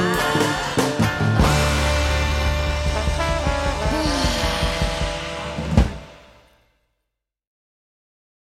Bye.